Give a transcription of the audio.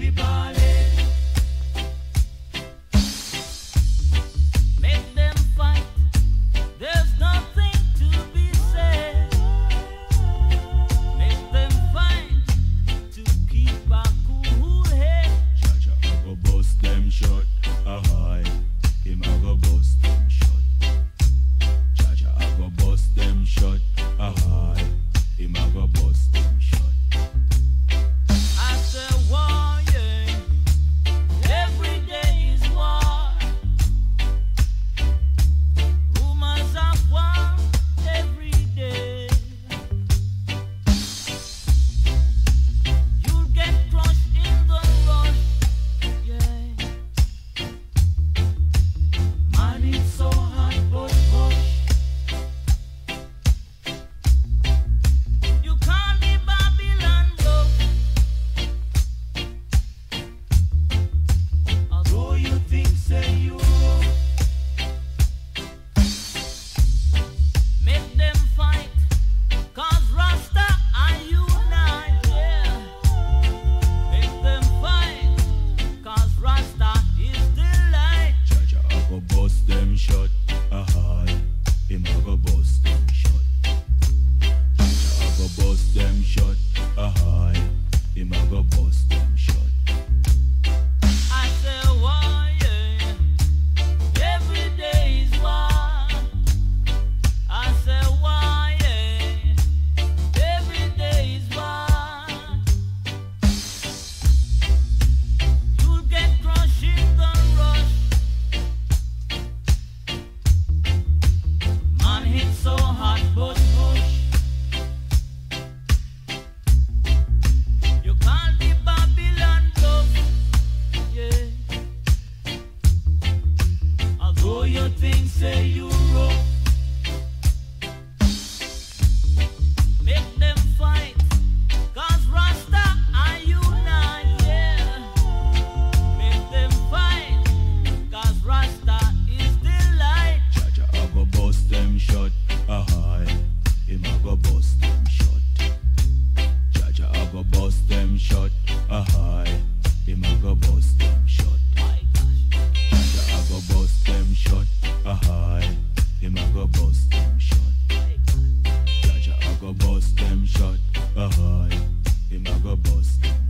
Happy birthday. them shut. Uh huh. shot. Ah. Him a go bust them shot. Jaja a go bust them shot. Ah. Him a go bust them shot. Jaja a go bust them shot. Ah. Him a go bust them shot. Jaja a go bust them shot. Ah. Him a go bust them shot.